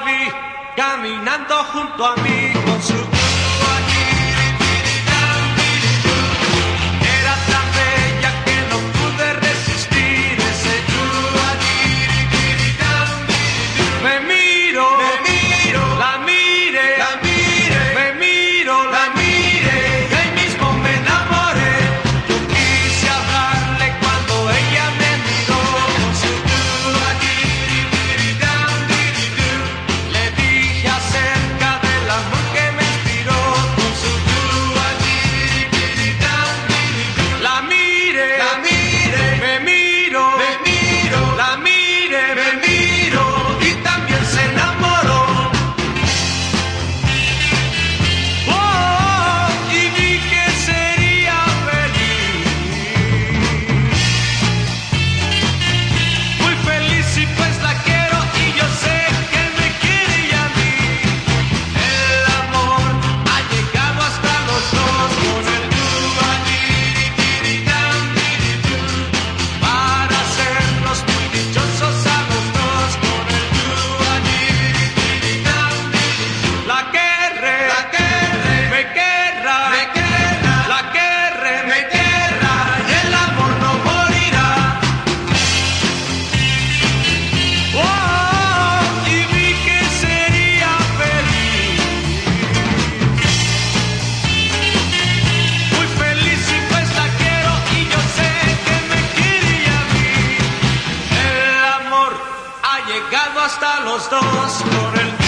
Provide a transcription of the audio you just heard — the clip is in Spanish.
vi caminando junto a mí con su hasta los dos por el